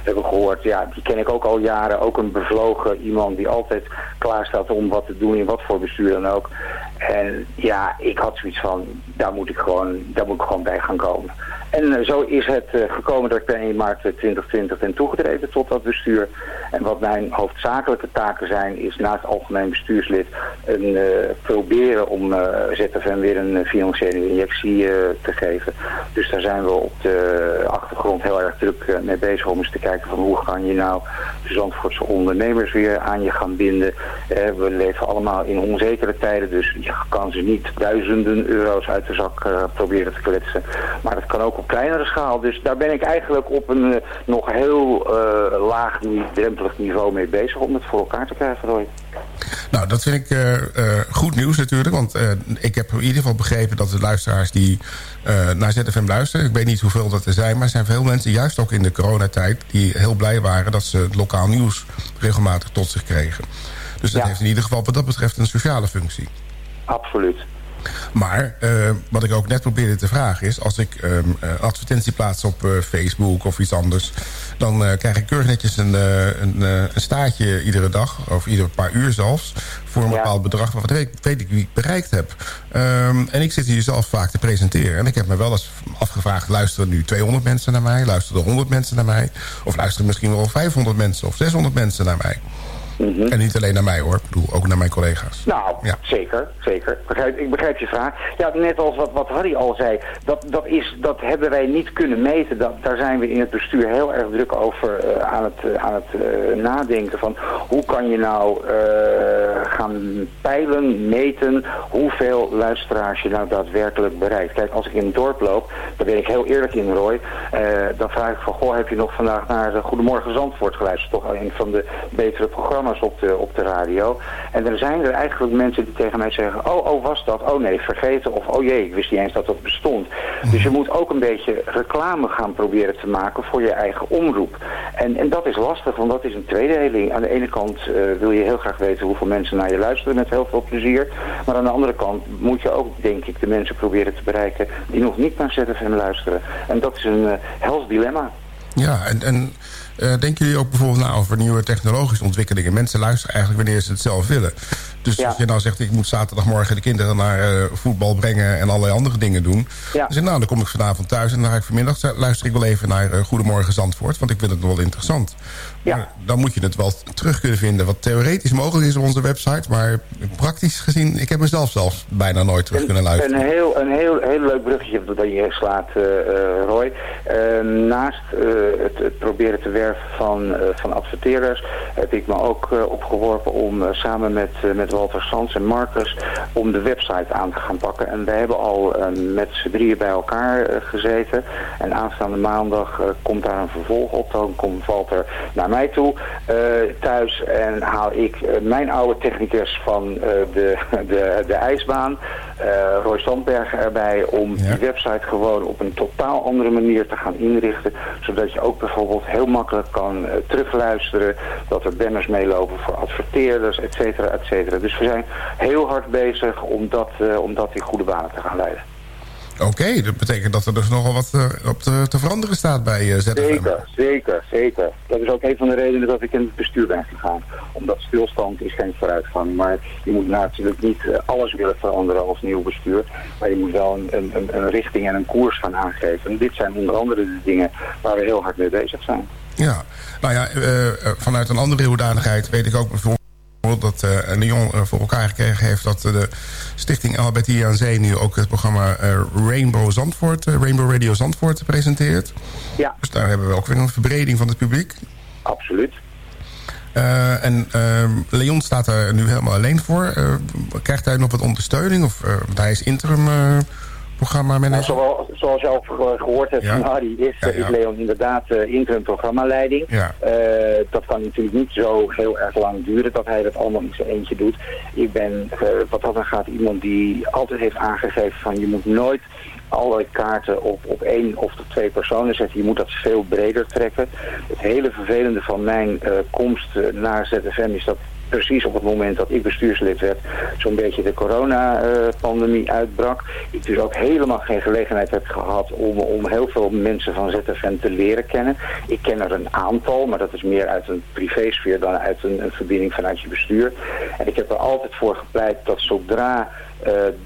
hebben gehoord, ja, die ken ik ook al jaren. Ook een bevlogen iemand die altijd klaar staat om wat te doen in wat voor bestuur dan ook. En ja, ik had zoiets van, daar moet ik gewoon, daar moet ik gewoon bij gaan komen. En eh, zo is het eh, gekomen dat ik per 1 maart 2020 ben toegetreden tot dat bestuur. En wat mijn hoofdzakelijke taken zijn, is naast algemeen bestuurslid een, eh, proberen om eh, ZFM weer een eh, financiële injectie eh, te geven. Dus daar zijn we op de achtergrond heel erg druk eh, mee bezig om eens te kijken van hoe kan je nou de Zandvoortse ondernemers weer aan je gaan binden. Eh, we leven allemaal in onzekere tijden, dus je kan ze niet duizenden euro's uit de zak eh, proberen te kletsen. Maar dat kan ook op kleinere schaal. Dus daar ben ik eigenlijk op een eh, nog heel eh, laag, drempelig niveau mee bezig om het voor elkaar te krijgen, Roy. Nou, dat vind ik eh, goed nieuws natuurlijk. Want ik heb in ieder geval begrepen dat de luisteraars die naar ZFM luisteren... ik weet niet hoeveel dat er zijn, maar er zijn veel mensen... juist ook in de coronatijd, die heel blij waren... dat ze het lokaal nieuws regelmatig tot zich kregen. Dus dat heeft in ieder geval wat dat betreft een sociale functie. Absoluut. Maar eh, wat ik ook net probeerde te vragen is... als ik ehm, eh, advertentie plaats op eh, Facebook of iets anders... dan krijg ik keurig netjes een, een, een staartje iedere dag... of iedere paar uur zelfs... voor een bepaald bedrag waarvan weet, weet ik wie ik bereikt heb. Ehm, en ik zit hier zelf vaak te presenteren. En ik heb me wel eens afgevraagd... luisteren nu 200 mensen naar mij? Luisteren er 100 mensen naar mij? Of luisteren misschien wel 500 mensen of 600 mensen naar mij? En niet alleen naar mij hoor, ik bedoel ook naar mijn collega's. Nou, zeker, zeker. Begrijp, ik begrijp je vraag. Ja, net als wat, wat Harry al zei, dat, dat, is, dat hebben wij niet kunnen meten. Dat, daar zijn we in het bestuur heel erg druk over eh, aan het, eh, aan het eh, nadenken van hoe kan je nou gaan peilen, meten hoeveel luisteraars je nou daadwerkelijk bereikt. Kijk, als ik in het dorp loop, daar ben ik heel eerlijk in Roy, dan vraag ik van, goh, heb je nog vandaag naar de Goedemorgen Zandvoort geluisterd? Toch een van de betere programma's op de, op de radio. En er zijn er eigenlijk mensen die tegen mij zeggen, oh, oh, was dat? Oh nee, vergeten. Of oh jee, ik wist niet eens dat dat bestond. Dus je moet ook een beetje reclame gaan proberen te maken voor je eigen omroep. En, en dat is lastig, want dat is een tweedeling. Aan de ene kant eh, wil je heel graag weten hoeveel mensen naar je luisteren met heel veel plezier. Maar aan de andere kant moet je ook, denk ik, de mensen proberen te bereiken die nog niet naar ZFM luisteren. En dat is een uh, hels dilemma. Ja, en, en denken jullie ook bijvoorbeeld na over nieuwe technologische ontwikkelingen? Mensen luisteren eigenlijk wanneer ze het zelf willen. Dus ja. als je nou zegt, ik moet zaterdagmorgen de kinderen naar uh, voetbal brengen... en allerlei andere dingen doen. Ja. Nou, dan kom ik vanavond thuis en dan ga ik vanmiddag... luister ik wel even naar uh, Goedemorgen Zandvoort, want ik vind het wel interessant. Ja. Maar dan moet je het wel terug kunnen vinden wat theoretisch mogelijk is op onze website. Maar praktisch gezien, ik heb mezelf zelfs bijna nooit terug kunnen luisteren. Een heel, een heel, heel leuk bruggetje dat je slaat, eh, eh, Roy. Eh, naast het, het proberen te werven van, van adverteerders heb ik me ook opgeworpen om samen met, met Walter Sans en Marcus om de website aan te gaan pakken. En we hebben al met z'n drieën bij elkaar gezeten. En aanstaande maandag komt daar een vervolg op. Dan komt Walter naar mij toe thuis en haal ik mijn oude technicus van de, de, de ijsbaan, Roy Sandberg erbij, om die website gewoon op een totaal andere manier te gaan inrichten. Zodat je ook bijvoorbeeld heel makkelijk kan terugluisteren. Dat er banners meelopen voor adverteerders, et cetera, et cetera. Dus we zijn heel hard bezig om dat, uh, om dat in goede banen te gaan leiden. Oké, dat betekent dat er dus nogal wat uh, op te, te, veranderen staat bij uh, ZFM. Zeker, zeker, zeker. Dat is ook een van de redenen dat ik in het bestuur ben gegaan. Omdat stilstand is geen vooruitgang. Maar je moet natuurlijk niet alles willen veranderen als nieuw bestuur. Maar je moet wel een, een, een, richting en een koers gaan aangeven. En dit zijn onder andere de dingen waar we heel hard mee bezig zijn. Ja, nou ja, vanuit een andere hoedanigheid weet ik ook bijvoorbeeld dat uh, Lyon uh, voor elkaar gekregen heeft... dat uh, de stichting Albertia aan Zee nu ook het programma Rainbow Zandvoort... Rainbow Radio Zandvoort presenteert. Ja. Dus daar hebben we ook weer een verbreding van het publiek. Absoluut. en Leon staat er nu helemaal alleen voor. krijgt hij nog wat ondersteuning? Of, want hij is interim programma nou, zoals, zoals je al gehoord hebt van Harry, is, ja, is Leon inderdaad uh, interim programmaleiding. Uh, dat kan natuurlijk niet zo heel erg lang duren dat hij dat allemaal in zijn eentje doet. Ik ben, uh, wat dat dan gaat, iemand die altijd heeft aangegeven van je moet nooit alle kaarten op, op één of twee personen zetten. Je moet dat veel breder trekken. Het hele vervelende van mijn komst naar ZFM is dat precies op het moment dat ik bestuurslid werd, zo'n beetje de coronapandemie uitbrak. Ik dus ook helemaal geen gelegenheid heb gehad om, om heel veel mensen van ZFM te leren kennen. Ik ken er een aantal, maar dat is meer uit een privésfeer dan uit een, een verbinding vanuit je bestuur. En ik heb er altijd voor gepleit dat zodra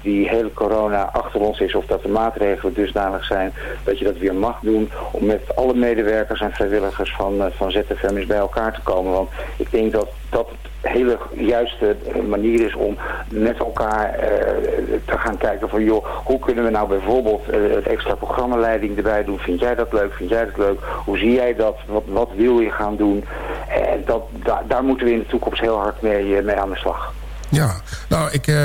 die hele corona achter ons is of dat de maatregelen dusdanig zijn dat je dat weer mag doen om met alle medewerkers en vrijwilligers van, uh, van ZFM eens bij elkaar te komen. Want ik denk dat dat het hele juiste manier is om met elkaar uh, te gaan kijken van joh, hoe kunnen we nou bijvoorbeeld het extra programmaleiding erbij doen? Vind jij dat leuk? Vind jij dat leuk? Hoe zie jij dat? Wat, wat wil je gaan doen? En dat, da daar moeten we in de toekomst heel hard mee, mee aan de slag. Ja, nou, ik uh,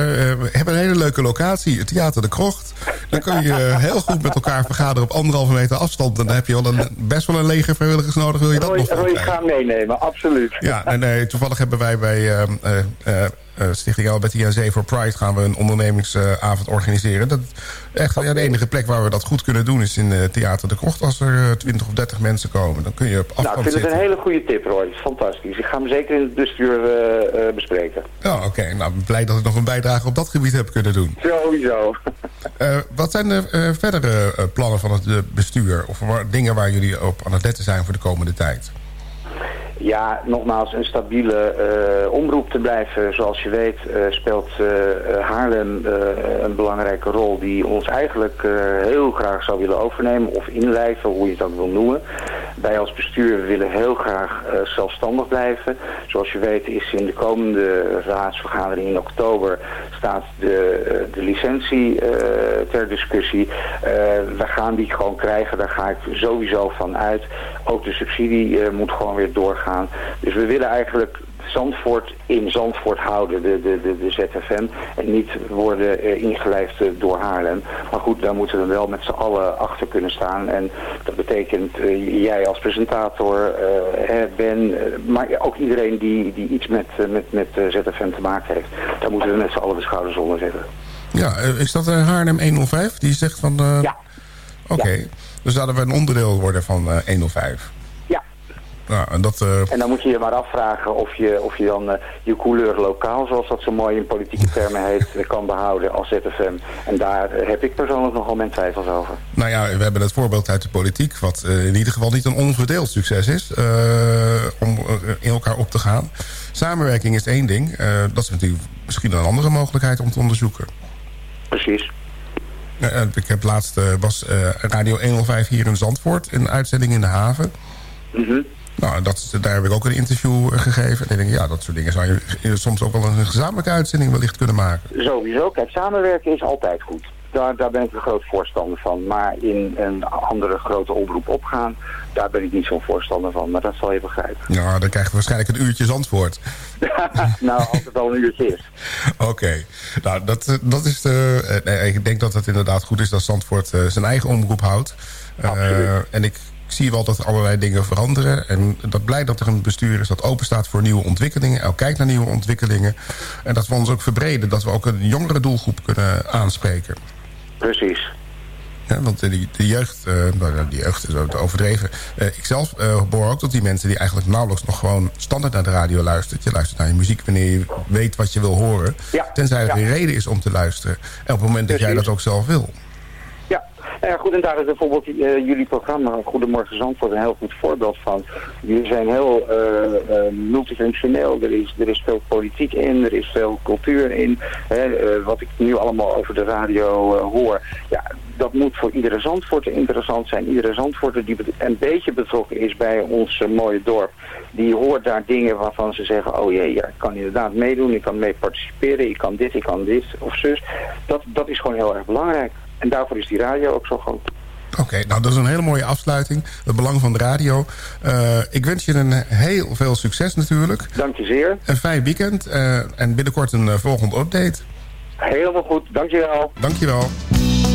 heb een hele leuke locatie, het Theater de Krocht. Dan kun je heel goed met elkaar vergaderen op anderhalve meter afstand. Dan heb je al een, best wel een leger vrijwilligers nodig. Wil je dat Roy, nog Roy, gaan meenemen, absoluut. Ja, en toevallig hebben wij bij uh, Stichting Albertia Zee voor Pride... gaan we een ondernemingsavond organiseren. Dat, echt ja, de enige plek waar we dat goed kunnen doen is in uh, Theater de Krocht. Als er 20 of 30 mensen komen, dan kun je op afstand Nou, ik vind het een hele goede tip, Roy. Fantastisch. Ik ga hem zeker in het bestuur bespreken. Ja, oké. Okay. Nou, blij dat ik nog een bijdrage op dat gebied heb kunnen doen. Sowieso. Wat zijn de verdere plannen van het bestuur? Of waar, dingen waar jullie op aan het letten zijn voor de komende tijd? Ja, nogmaals, een stabiele uh, omroep te blijven. Zoals je weet uh, speelt uh, Haarlem een belangrijke rol die ons eigenlijk heel graag zou willen overnemen of inlijven, hoe je het ook wil noemen. Wij als bestuur willen heel graag zelfstandig blijven. Zoals je weet is in de komende raadsvergadering in oktober staat de, de licentie ter discussie. we gaan die gewoon krijgen, daar ga ik sowieso van uit. Ook de subsidie moet gewoon weer doorgaan. Dus we willen eigenlijk Zandvoort in Zandvoort houden, de, de, de, de ZFM. En niet worden uh, ingelijfd uh, door Haarlem. Maar goed, daar moeten we wel met z'n allen achter kunnen staan. En dat betekent uh, jij als presentator, Ben, maar ook iedereen die, die iets met, met, met ZFM te maken heeft. Daar moeten we met z'n allen de schouders onder zetten. Ja, is dat Haarlem 105? Die zegt van... Ja. Oké, okay. ja. dus zouden we een onderdeel worden van 105? En, dat, uh... en dan moet je je maar afvragen of je, of je dan uh, je couleur lokaal, zoals dat zo mooi in politieke termen heet, kan behouden als ZFM. En daar heb ik persoonlijk nogal mijn twijfels over. Nou ja, we hebben het voorbeeld uit de politiek, wat uh, in ieder geval niet een onverdeeld succes is, om in elkaar op te gaan. Samenwerking is één ding, dat is natuurlijk misschien een andere mogelijkheid om te onderzoeken. Precies. ik heb laatst, was Radio 105 hier in Zandvoort, een uitzending in de haven. Mm -hmm. Nou, dat, daar heb ik ook een interview eh, gegeven. En ik denk, ja, dat soort dingen zou je soms ook wel een gezamenlijke uitzending wellicht kunnen maken. Sowieso. Kijk, samenwerken is altijd goed. Daar, daar ben ik een groot voorstander van. Maar in een andere grote omroep opgaan, daar ben ik niet zo'n voorstander van. Maar dat zal je begrijpen. Ja, dan krijg je waarschijnlijk een uurtje antwoord. nou, als het al een uurtje is. Oké, nou dat, dat is de. nee, ik denk dat het inderdaad goed is dat Zandvoort zijn eigen omroep houdt. Uh, en ik zie wel dat allerlei dingen veranderen. En dat blij dat er een bestuur is dat open staat voor nieuwe ontwikkelingen. Elk kijkt naar nieuwe ontwikkelingen. En dat we ons ook verbreden. Dat we ook een jongere doelgroep kunnen aanspreken. Precies. Ja, want de, de jeugd, uh, nou, die jeugd is ook overdreven. Uh, ik zelf uh, behoor ook tot die mensen die eigenlijk nauwelijks nog gewoon standaard naar de radio luistert. Je luistert naar je muziek wanneer je weet wat je wil horen. Ja. Tenzij er ja. een reden is om te luisteren. En op het moment dat jij dat ook zelf wil. Ja, goed, en daar is bijvoorbeeld uh, jullie programma Goedemorgen Zandvoort een heel goed voorbeeld van. Jullie zijn heel uh, uh, multifunctioneel, er is, er is veel politiek in, er is veel cultuur in. Hè, wat ik nu allemaal over de radio hoor, ja, dat moet voor iedere Zandvoorter interessant zijn. Iedere Zandvoorter die een beetje betrokken is bij ons mooie dorp, die hoort daar dingen waarvan ze zeggen, oh jee, ja, ik kan inderdaad meedoen, ik kan mee participeren, ik kan dit, ik kan dit of zus. Dat, dat is gewoon heel erg belangrijk. En daarvoor is die radio ook zo groot. Oké, okay, nou dat is een hele mooie afsluiting. Het belang van de radio. Uh, ik wens je een heel veel succes natuurlijk. Dank je zeer. Een fijn weekend uh, en binnenkort een uh, volgende update. Helemaal goed, dank je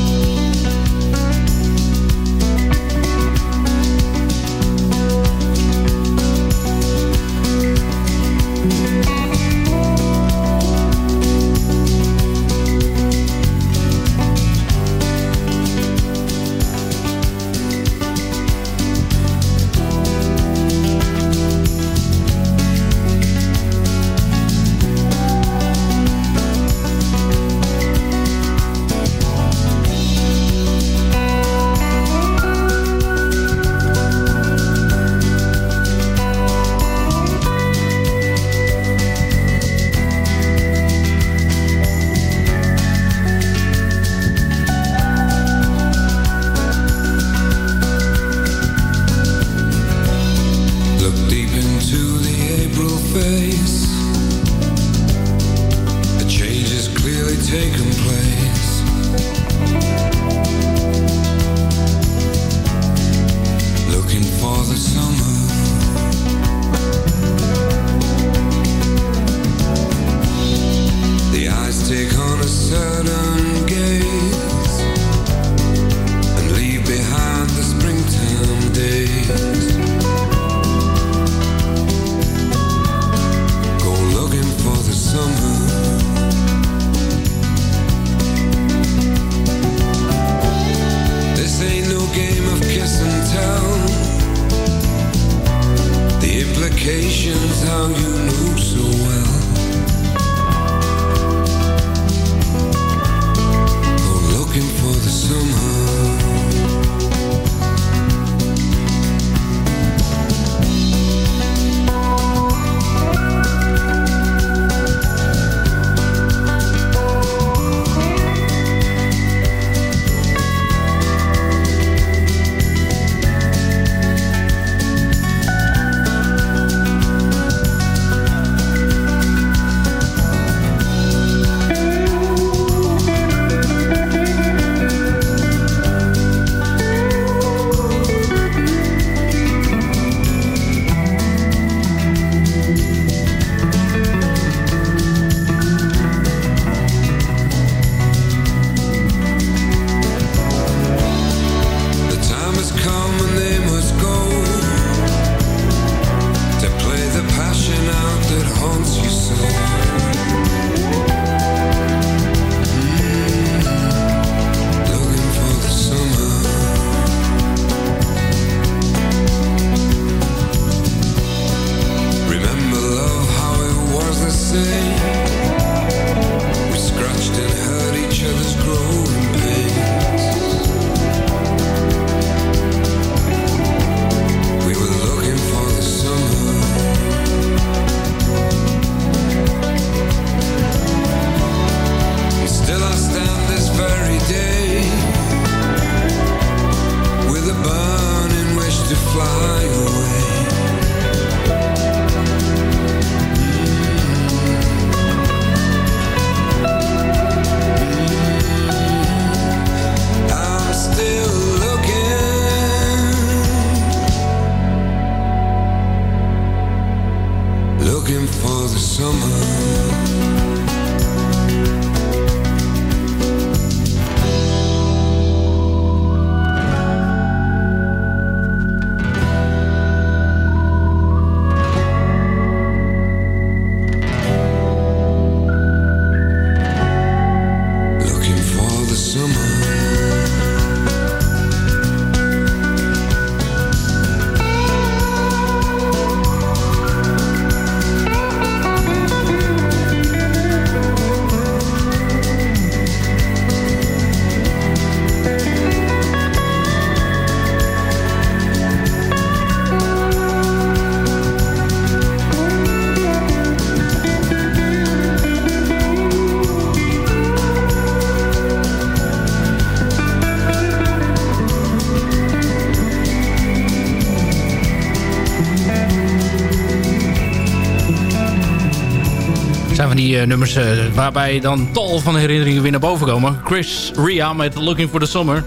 eh, nummers eh, waarbij dan tal van herinneringen weer naar boven komen. Chris Ria met Looking for the Summer.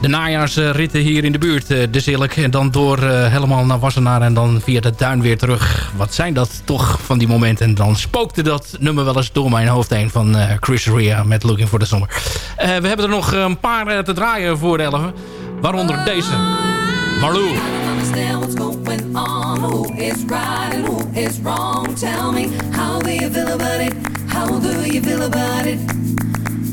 De najaarsritten hier in de buurt, eh, de Zilk. En dan door helemaal naar Wassenaar en dan via de duin weer terug. Wat zijn dat toch van die momenten? En dan spookte dat nummer wel eens door mijn hoofd heen van Chris Ria met Looking for the Summer. We hebben er nog een paar te draaien voor de 11. Waaronder deze. Marlou. Who is right and who is wrong? Tell me, do you feel about it? How do you feel about it?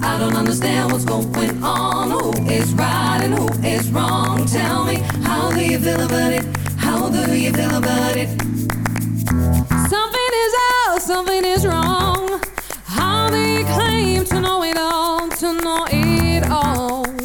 I don't understand what's going on. Who is right and who is wrong? Tell me, how do you feel about it? How do you feel about it? Something is out, something is wrong. How you claim to know it all, to know it all?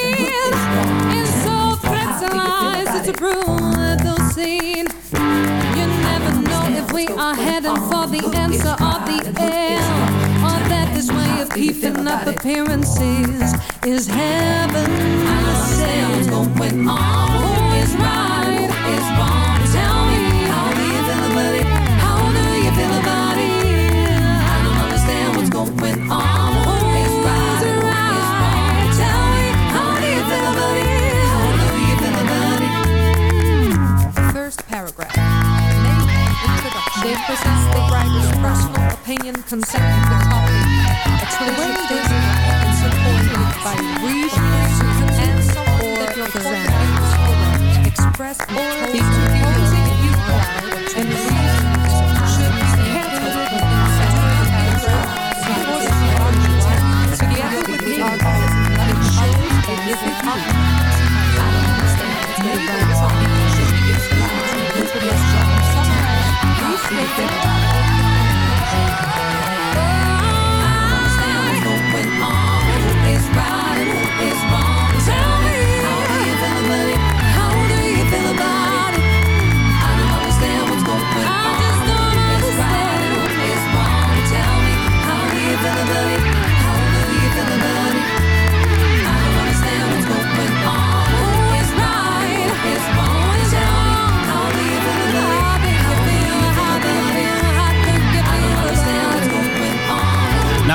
lies it's a brutal scene. You never know if we are heading for the answer or the end, or that this way of keeping up appearances is heaven. I understand what's going on. Who is right? Who is wrong? Tell me, how do you feel about it? How do you feel about it? I don't understand what's going on. paragraph. They possess the writer's personal opinion concerning the topic, exclusive to and supported by reason, and support that your express these.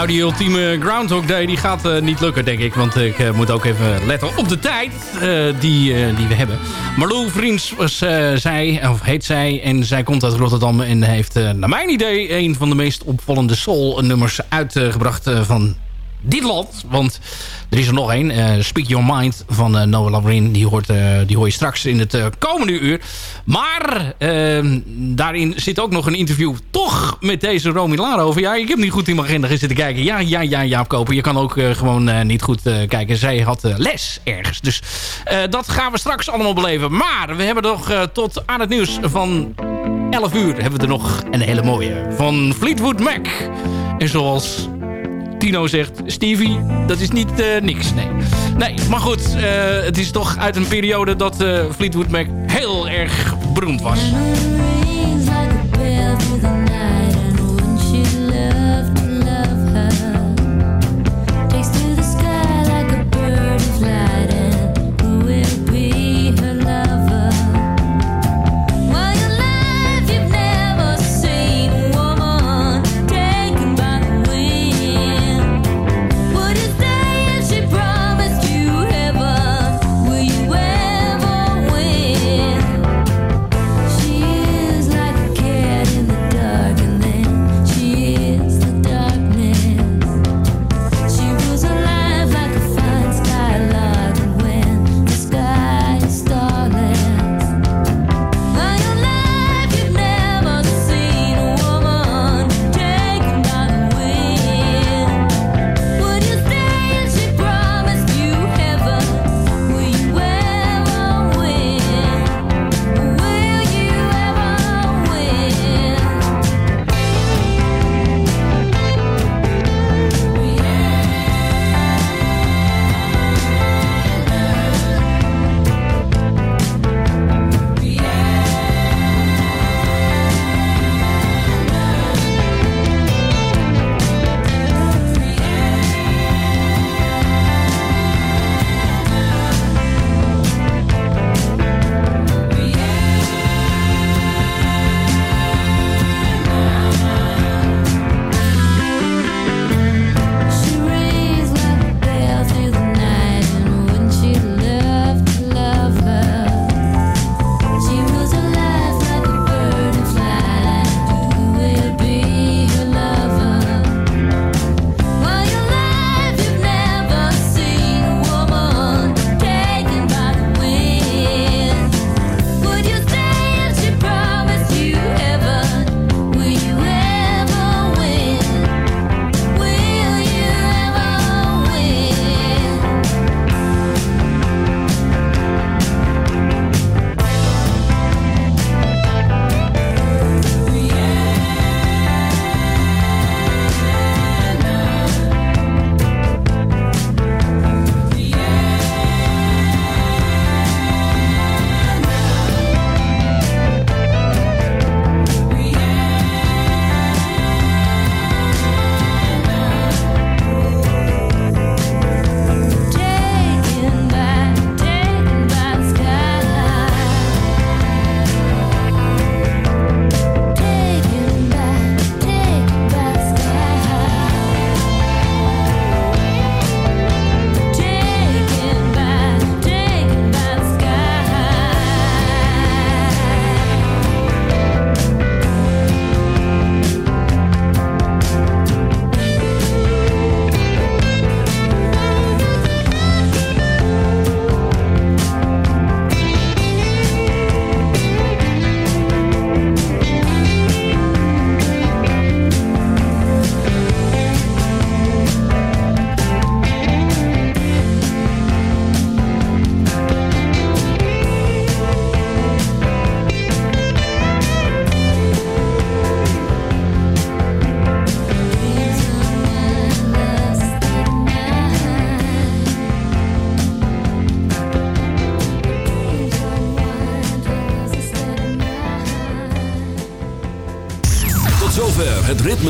Nou, die ultieme Groundhog Day die gaat eh, niet lukken, denk ik. Want ik eh, moet ook even letten op de tijd eh, die, die we hebben. Marlou Vriends was zij, of heet zij. En zij komt uit Rotterdam en heeft, naar mijn idee... een van de meest opvallende soul-nummers uitgebracht van dit land. Want er is er nog één. eh, Speak Your Mind van eh, Noah Lavrin. Die, hoort, eh, die hoor je straks in het komende uur. Maar eh, daarin zit ook nog een interview. Toch met deze Romy Laro. Ja, ik heb niet goed in mijn agenda zitten kijken. Ja, ja, ja, Jaap Koper. Je kan ook gewoon niet goed kijken. Zij had les ergens. Dus dat gaan we straks allemaal beleven. Maar we hebben nog tot aan het nieuws van 11 uur... hebben we er nog een hele mooie. Van Fleetwood Mac. En zoals Zegt, Stevie, dat is niet eh, niks, nee. Nee, maar goed, eh, het is toch uit een periode dat eh, Fleetwood Mac heel erg beroemd was.